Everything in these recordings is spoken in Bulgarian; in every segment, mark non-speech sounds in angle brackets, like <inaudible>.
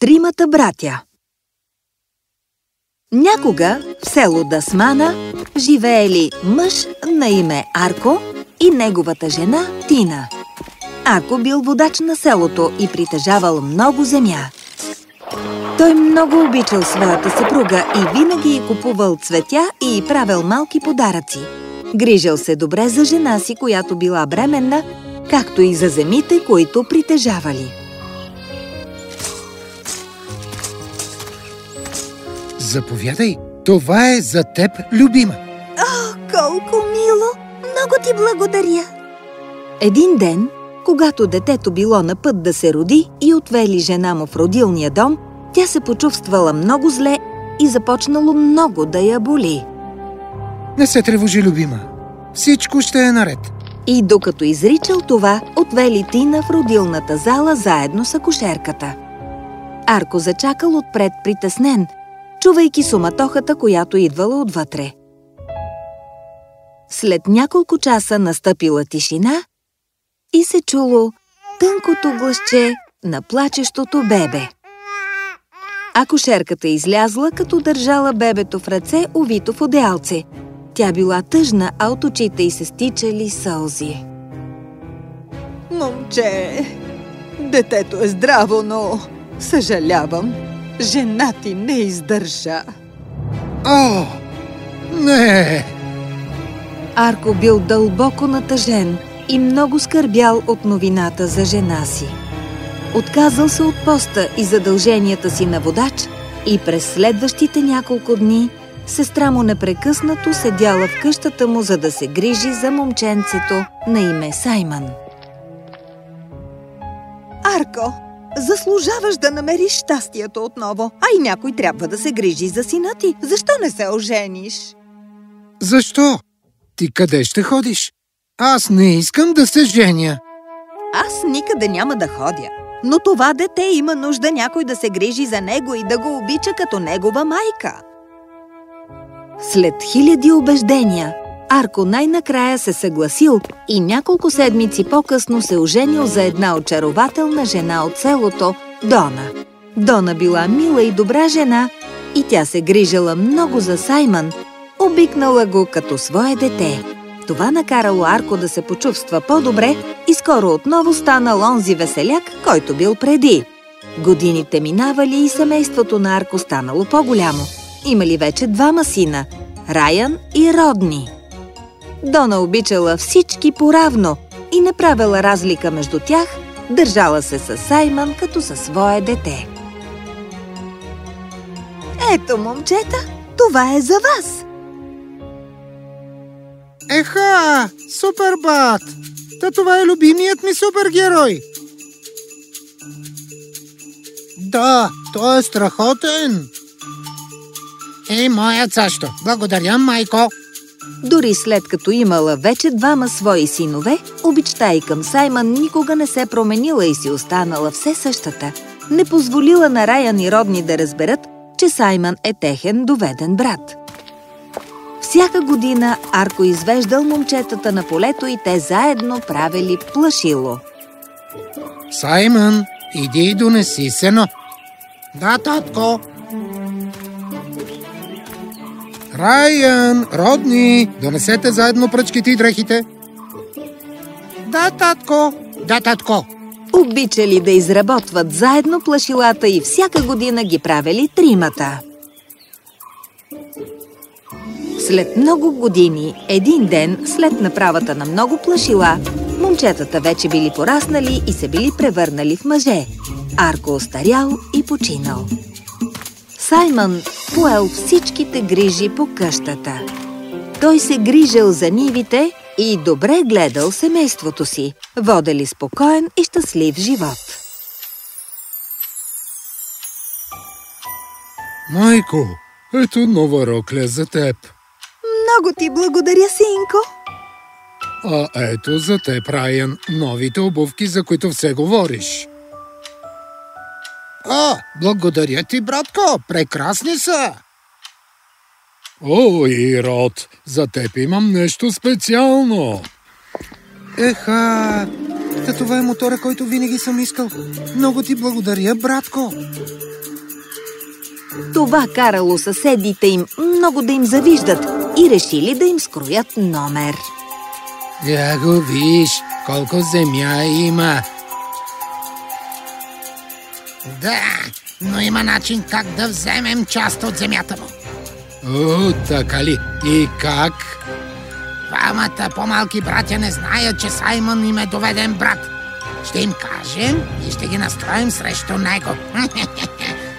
Тримата братя Някога в село Дасмана живеели мъж на име Арко и неговата жена Тина. Арко бил водач на селото и притежавал много земя. Той много обичал своята съпруга и винаги й купувал цветя и правил малки подаръци. Грижал се добре за жена си, която била бременна, както и за земите, които притежавали. Заповядай, това е за теб, любима. О, колко мило! Много ти благодаря! Един ден, когато детето било на път да се роди и отвели жена му в родилния дом, тя се почувствала много зле и започнало много да я боли. Не се тревожи, любима. Всичко ще е наред. И докато изричал това, отвели Тина в родилната зала заедно с акушерката. Арко зачакал отпред притеснен, чувайки суматохата, която идвала отвътре. След няколко часа настъпила тишина и се чуло тънкото гласче на плачещото бебе. Акушерката излязла, като държала бебето в ръце, увито в одеялце. Тя била тъжна, а от очите й се стичали сълзи. Момче, детето е здраво, но съжалявам, жена ти не издържа. О, не! Арко бил дълбоко натъжен и много скърбял от новината за жена си. Отказал се от поста и задълженията си на водач и през следващите няколко дни сестра му непрекъснато седяла в къщата му, за да се грижи за момченцето на име Саймън. Арко, заслужаваш да намериш щастието отново, а и някой трябва да се грижи за сина ти. Защо не се ожениш? Защо? Ти къде ще ходиш? Аз не искам да се женя. Аз никъде няма да ходя. Но това дете има нужда някой да се грижи за него и да го обича като негова майка. След хиляди убеждения, Арко най-накрая се съгласил и няколко седмици по-късно се оженил за една очарователна жена от селото – Дона. Дона била мила и добра жена и тя се грижала много за Саймън, обикнала го като свое дете. Това накарало Арко да се почувства по-добре и скоро отново станал онзи веселяк, който бил преди. Годините минавали и семейството на Арко станало по-голямо. Имали вече двама сина – Райан и Родни. Дона обичала всички поравно и не правила разлика между тях, държала се с Саймън като със свое дете. Ето, момчета, това е за вас. Еха, Супербат! Та това е любимият ми супергерой! Да, той е страхотен! И моят също. Благодаря, майко! Дори след като имала вече двама свои синове, обичта и към Саймън никога не се променила и си останала все същата. Не позволила на Райан и Родни да разберат, че Саймън е техен доведен брат. Всяка година Арко извеждал момчетата на полето и те заедно правили плашило. Саймън, иди и донеси сено. Да, татко. Райан, Родни, донесете заедно пръчките и дрехите. Да, татко. Да, татко. Обичали да изработват заедно плашилата и всяка година ги правили тримата. След много години, един ден, след направата на много плашила, момчетата вече били пораснали и се били превърнали в мъже. Арко остарял и починал. Саймън поел всичките грижи по къщата. Той се грижил за нивите и добре гледал семейството си, водели спокоен и щастлив живот. Майко, ето нова рокля за теб. Много ти благодаря, синко. А ето за теб, Райан, новите обувки, за които все говориш. О, благодаря ти, братко! Прекрасни са! О, Ирод, за теб имам нещо специално. Еха, та това е мотора, който винаги съм искал. Много ти благодаря, братко. Това карало съседите им много да им завиждат и решили да им скроят номер. Я го виж, колко земя има. Да, но има начин как да вземем част от земята му. О, така ли? И как? Двамата по-малки братя не знаят, че Саймън им е доведен брат. Ще им кажем и ще ги настроим срещу него. <laughs>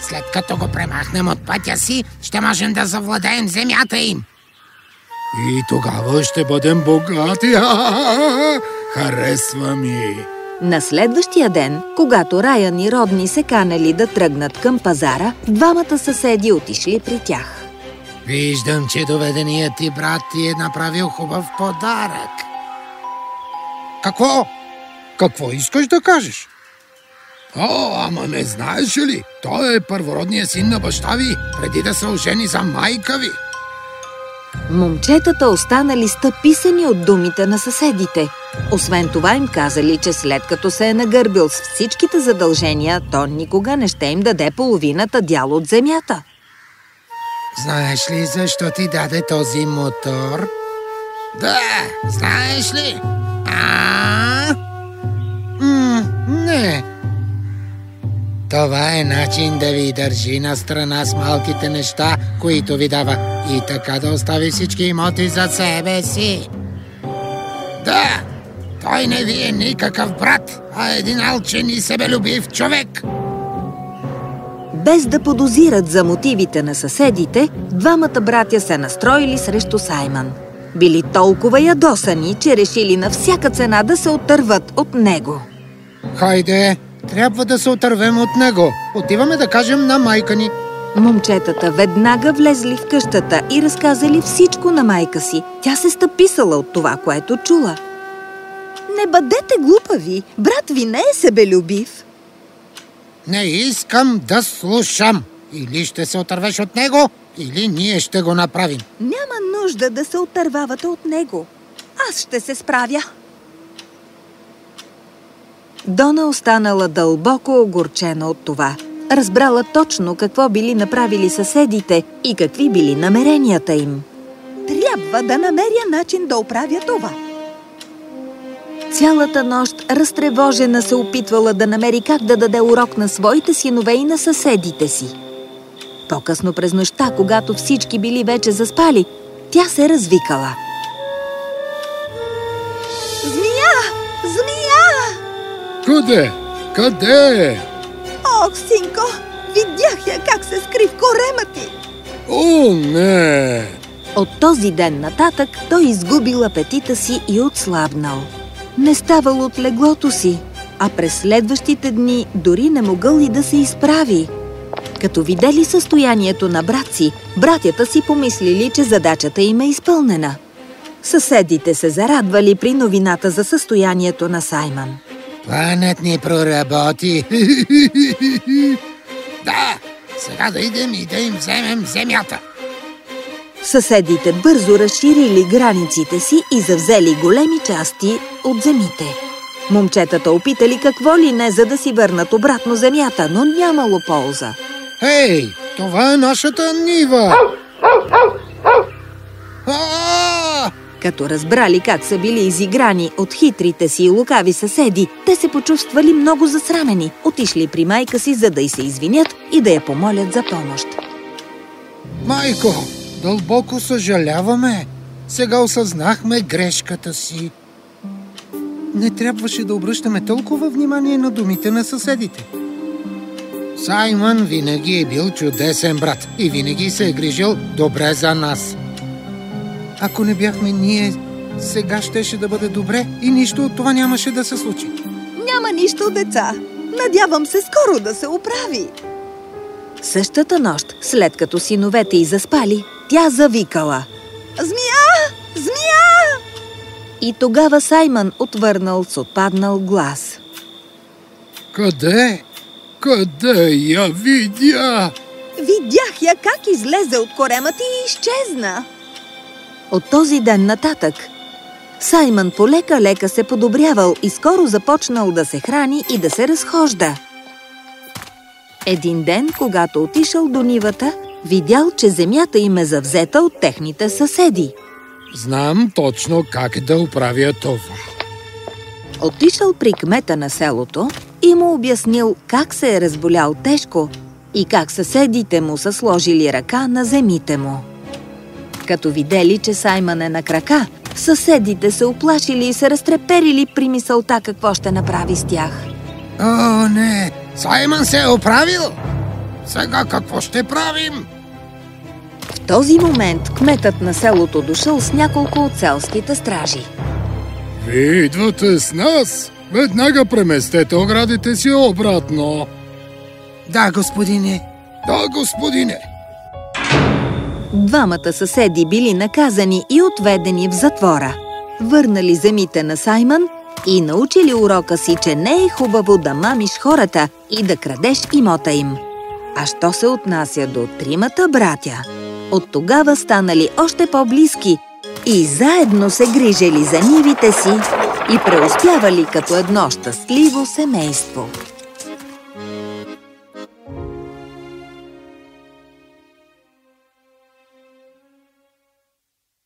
След като го премахнем от пътя си, ще можем да завладеем земята им. И тогава ще бъдем богати. <laughs> Харесва ми. На следващия ден, когато Раян и Родни се канали да тръгнат към пазара, двамата съседи отишли при тях. Виждам, че доведеният ти брат ти е направил хубав подарък. Какво? Какво искаш да кажеш? О, ама не знаеш ли? Той е първородният син на баща ви, преди да се ожени за майка ви. Момчетата останали стъписани от думите на съседите. Освен това им казали, че след като се е нагърбил с всичките задължения, то никога не ще им даде половината дял от земята. Знаеш ли защо ти даде този мотор? Да, знаеш ли? А? М, не. Това е начин да ви държи на страна с малките неща, които ви дава и така да остави всички имоти за себе си. Да, той не ви е никакъв брат, а един алчен и себелюбив човек. Без да подозират за мотивите на съседите, двамата братя се настроили срещу Саймън. Били толкова ядосани, че решили на всяка цена да се отърват от него. Хайде, трябва да се отървем от него. Отиваме да кажем на майка ни. Момчетата веднага влезли в къщата и разказали всичко на майка си. Тя се стъписала от това, което чула. Не бъдете глупави, брат ви не е себелюбив. Не искам да слушам. Или ще се отървеш от него, или ние ще го направим. Няма нужда да се отървавате от него. Аз ще се справя. Дона останала дълбоко огорчена от това. Разбрала точно какво били направили съседите и какви били намеренията им. Трябва да намеря начин да оправя това. Цялата нощ разтревожена се опитвала да намери как да даде урок на своите синове и на съседите си. По-късно през нощта, когато всички били вече заспали, тя се развикала. Змия! Змия! Къде? Къде? Ох, синко, видях я как се скри в корема ти. О, не! От този ден нататък той изгубил апетита си и отслабнал. Не ставал от леглото си, а през следващите дни дори не могъл и да се изправи. Като видели състоянието на брат си, братята си помислили, че задачата им е изпълнена. Съседите се зарадвали при новината за състоянието на Саймън. Планът ни проработи. <laughs> да, сега да идем и да им вземем земята. Съседите бързо разширили границите си и завзели големи части от земите. Момчетата опитали какво ли не, за да си върнат обратно земята, но нямало полза. Ей, това е нашата нива! А! Като разбрали как са били изиграни от хитрите си и лукави съседи, те се почувствали много засрамени, отишли при майка си, за да й се извинят и да я помолят за помощ. Майко, дълбоко съжаляваме. Сега осъзнахме грешката си. Не трябваше да обръщаме толкова внимание на думите на съседите. Саймън винаги е бил чудесен брат и винаги се е грижил добре за нас. Ако не бяхме ние, сега щеше да бъде добре и нищо от това нямаше да се случи. Няма нищо, деца. Надявам се скоро да се оправи. Същата нощ, след като синовете й заспали, тя завикала. Змия! Змия! И тогава Саймън отвърнал с отпаднал глас. Къде? Къде я видя? Видях я как излезе от корема ти и изчезна. От този ден нататък Саймън полека-лека се подобрявал и скоро започнал да се храни и да се разхожда. Един ден, когато отишъл до нивата, видял, че земята им е завзета от техните съседи. Знам точно как да оправя това. Отишъл при кмета на селото и му обяснил как се е разболял тежко и как съседите му са сложили ръка на земите му. Като видели, че Саймън е на крака, съседите се оплашили и се разтреперили при мисълта какво ще направи с тях. О, не! Саймън се е оправил! Сега какво ще правим? В този момент кметът на селото дошъл с няколко от селските стражи. Вие идвате с нас? Веднага преместете оградите си обратно. Да, господине. Да, господине. Двамата съседи били наказани и отведени в затвора. Върнали земите на Саймън и научили урока си, че не е хубаво да мамиш хората и да крадеш имота им. А що се отнася до тримата братя, от тогава станали още по-близки и заедно се грижели за нивите си и преуспявали като едно щастливо семейство.